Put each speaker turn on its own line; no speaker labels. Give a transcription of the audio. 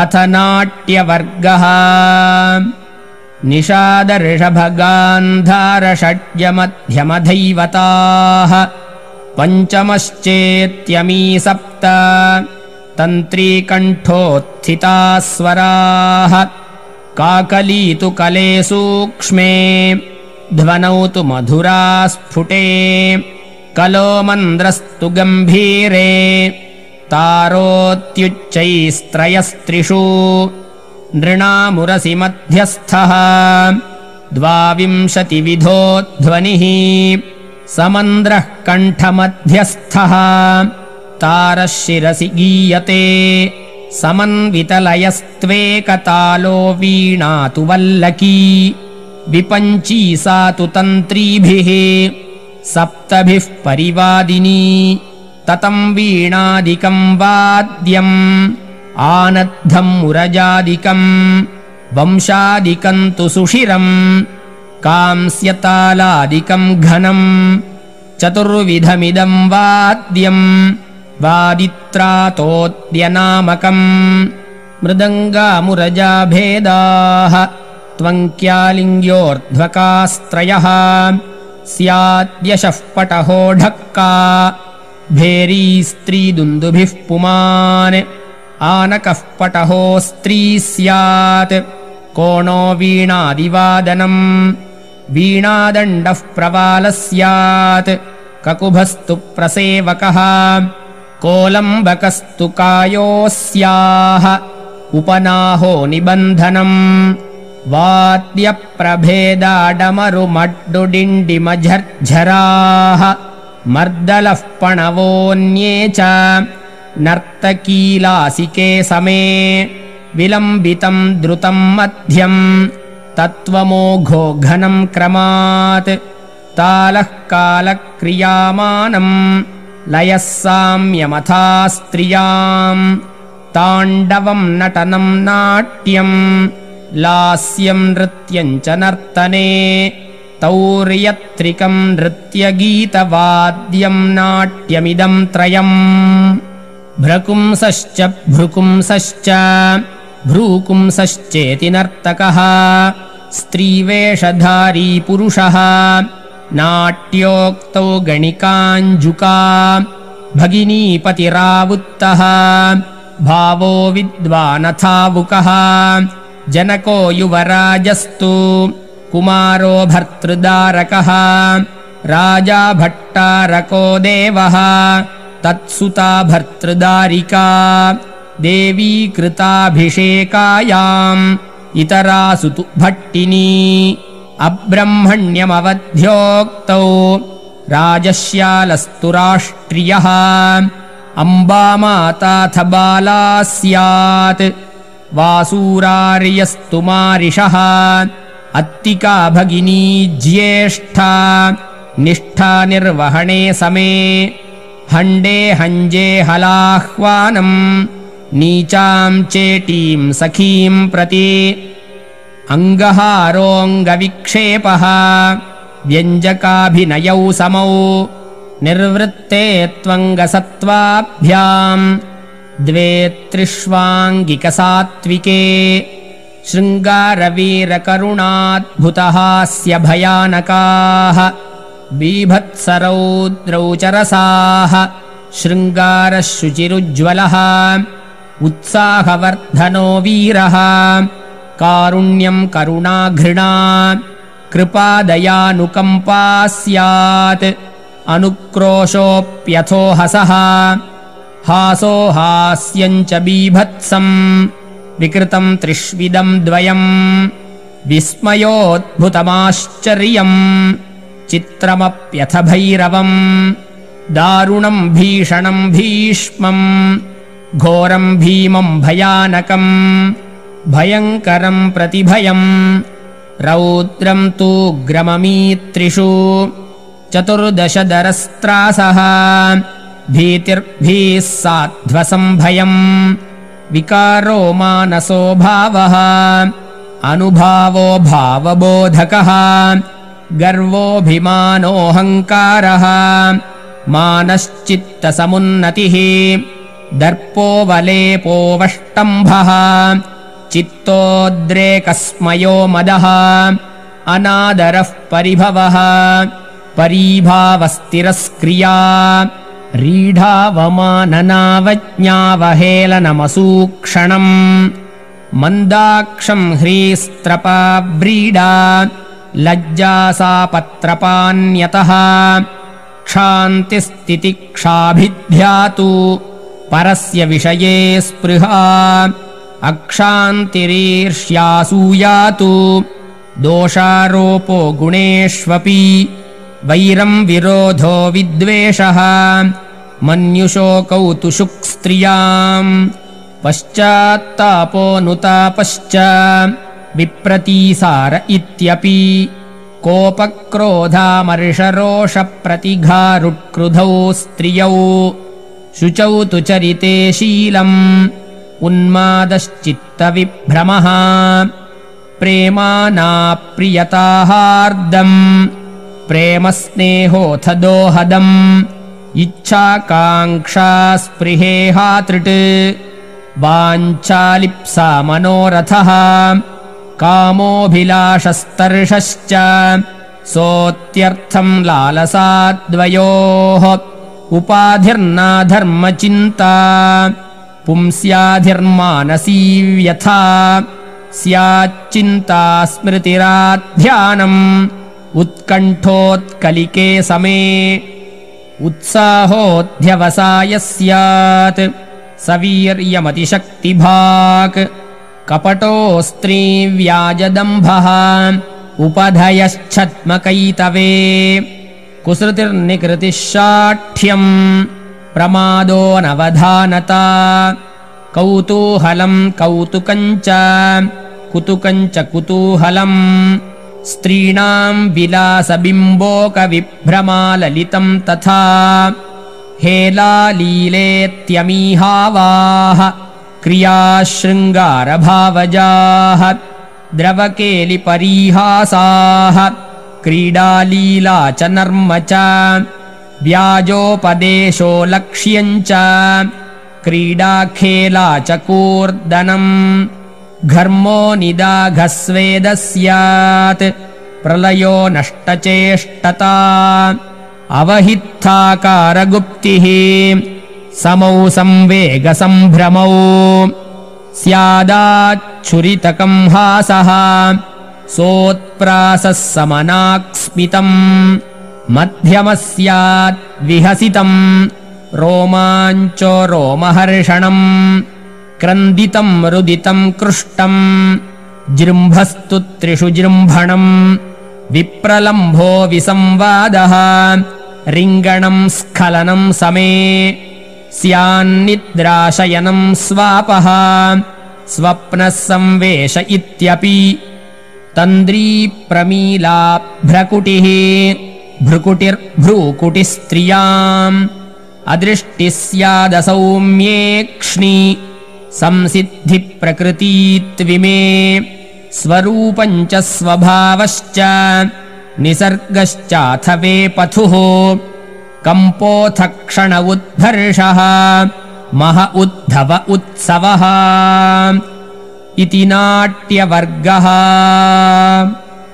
अथ नाट्यवर्गः। निषादर्षभगान्धारषड्यमध्यमधैवताः पञ्चमश्चेत्यमी सप्त तन्त्रीकण्ठोत्थिताः स्वराः काकली तु कले सूक्ष्मे। ध्वनौ तु मधुरा स्फुटे कलो मन्द्रस्तु गम्भीरे तारोत्युच्चैस्त्रयस्त्रिषु नृणामुरसि मध्यस्थः द्वाविंशतिविधो ध्वनिः समन्द्रः कण्ठमध्यस्थः तारः शिरसि गीयते समन्वितलयस्त्वेकतालो वीणा तु वल्लकी विपञ्ची सा तु तन्त्रीभिः सप्तभिः परिवादिनी ततम् वीणादिकम् वाद्यम् आनद्धम् मुरजादिकम् वंशादिकम् तु सुषिरम् कांस्यतालादिकम् घनम् चतुर्विधमिदम् वाद्यम् वादित्रातोद्यनामकम् मृदङ्गामुरजाभेदाः त्वङ्क्यालिङ्ग्योर्ध्वकास्त्रयः स्याद्यशः पटहोढक्का भेरी स्त्रीदुन्दुभिः पुमान्। आनकः पटहो स्त्री स्यात्। कोणो वीणादिवादनम्। वीणादण्डः प्रवालः स्यात् ककुभस्तु प्रसेवकः। कोलम्बकस्तु कायोऽस्याः उपनाहो निबन्धनम्। वाद्यप्रभेदाडमरुमड्डुडिण्डिमझर्झराः मर्दलः पणवोऽन्ये च नर्तकीलासिके समे विलम्बितम् द्रुतम् मध्यम् तत्त्वमोघो घनम् क्रमात् तालः कालक्रियामानम् लयः साम्यमथा स्त्रियाम् ताण्डवम् नटनम् नाट्यम् लास्यम् नृत्यम् च नर्तने तौर्यत्रिकम् नृत्यगीतवाद्यम् नाट्यमिदम् त्रयम्। भ्रकुंसश्च भ्रुकुंसश्च भ्रूकुंसश्चेति नर्तकः। स्त्रीवेषधारी पुरुषः। नाट्योक्तौ गणिकाञ्जुका। भगिनीपतिरावुत्तः। भावो विद्वानथावुकः। जनको युवराजस्तु कुमारो भर्तृदारकः राजा भट्टारको देवः तत्सुता भर्तृदारिका देवी कृताभिषेकायाम् इतरासु तु भट्टिनी। अब्रह्मण्यमवध्योक्तौ राजश्यालस्तु राष्ट्रियः अम्बामाताथ बाला स्यात् वासूरार्यस्तु मारिषः अत्तिका भगिनी ज्येष्ठा निष्ठा निर्वहणे समे हण्डे हञ्जे हलाह्वानम् नीचाम् चेटीम् सखीम् प्रति अङ्गहारोऽङ्गविक्षेपः व्यञ्जकाभिनयौ समौ निर्वृत्ते त्वङ्गसत्त्वाभ्याम् द्वे त्रिष्वाङ्गिकसात्विके शृङ्गारवीरकरुणाद्भुतहास्य भयानकाः बीभत्सरौद्रौचरसाः शृङ्गारः शुचिरुज्ज्वलः उत्साहवर्धनो वीरः कारुण्यम् करुणाघृणा कृपादयानुकम्पा स्यात् अनुक्रोशोऽप्यथो हसः हासो हास्यम् च बीभत्सम् विकृतम् त्रिष्विदम् द्वयम् विस्मयोद्भुतमाश्चर्यम् चित्रमप्यथ भैरवम् दारुणम् भीषणम् भीष्मम् घोरम् भीमम् भयानकम् भयङ्करम् प्रतिभयम् रौद्रम् तूग्रममीत्रिषु चतुर्दशदरस्त्रासः भीतिर्भीः साध्वसम्भयम् विकारो मानसो भावः अनुभावो भावबोधकः गर्वोऽभिमानोऽहङ्कारः मानश्चित्तसमुन्नतिः दर्पोवलेपोऽवष्टम्भः चित्तोद्रेकस्मयो मदः अनादरः परिभवः परीभावस्तिरस्क्रिया रीढावमाननावज्ञावहेलनमसूक्षणम्। मन्दाक्षम् ह्रीस्त्रपाव्रीडा लज्जासापत्रपान्यतः। क्षान्तिस्तितिक्षाभिध्यातु परस्य विषये स्पृहा। अक्षान्तिरीर्ष्यासूयातु दोषारोपो गुणेष्वपि। वैरम् विरोधो विद्वेषः मन्युषोकौतुषुक्स्त्रियाम् पश्चात्तापोऽनुतापश्च विप्रतीसार इत्यपि कोपक्रोधामर्षरोषप्रतिघारुक्रुधौ स्त्रियौ शुचौ तु चरिते शीलम् उन्मादश्चित्तविभ्रमः प्रेमानाप्रियताहार्दम् प्रेमस्नेहोऽथ दोहदम् इच्छाकाङ्क्षा स्पृहेहातृट् वाञ्छालिप्सा मनोरथः। कामोऽभिलाषस्तर्षश्च। सोऽत्यर्थम् लालसाद्वयोः। उपाधिर्नाधर्मचिन्ता। पुंस्याधिर्मानसी व्यथा स्याच्चिन्ता स्मृतिराध्यानम् उत्कण्ठोत्कलिके समे उत्साहोऽध्यवसाय स्यात् सवीर्यमतिशक्तिभाक् कपटोऽस्त्रीव्याजदम्भः उपधयश्छद्मकैतवे। कुसृतिर्निकृतिः शाठ्यम् प्रमादोऽनवधानता कौतूहलम् कौतुकम् च। कुतुकम् च कुतूहलम् स्त्रीणाम् विलासबिम्बोकविभ्रमाललितम् तथा। हेलालीलेत्यमीहावाः क्रियाशृङ्गारभावजाः द्रवकेलिपरीहासाः क्रीडालीला च नर्म च व्याजोपदेशो लक्ष्यम् च क्रीडाखेला च कूर्दनम् घर्मो निदाघस्वेदः स्यात् प्रलयो नष्टचेष्टता। अवहित्थाकारगुप्तिः। समौ संवेगसम्भ्रमौ स्यादाच्छुरितकम् हासः। सोत्प्रासः समनाक्स्मितम्। मध्यमः स्यात् विहसितम्। रोमाञ्चो रोमहर्षणम् क्रन्दितम् रुदितम् कृष्टम् जृम्भस्तु त्रिषु जृम्भणम् विप्रलम्भो विसंवादः। रिङ्गणम् स्खलनम् समे। स्यान्निद्राशयनम् स्वापः। स्वप्नः संवेश इत्यपि। तन्द्रीप्रमीलाभ्रकुटिः भ्रुकुटिर्भ्रूकुटिस्त्रियाम् अदृष्टिः स्यादसौम्येक्ष्णि संसिद्धिप्रकृतीत्विमे स्वरूपम् च स्वभावश्च निसर्गश्चाथ वेपथुः कम्पोऽथ क्षण उद्भर्षः मह उद्धव उत्सवः। इति नाट्यवर्गः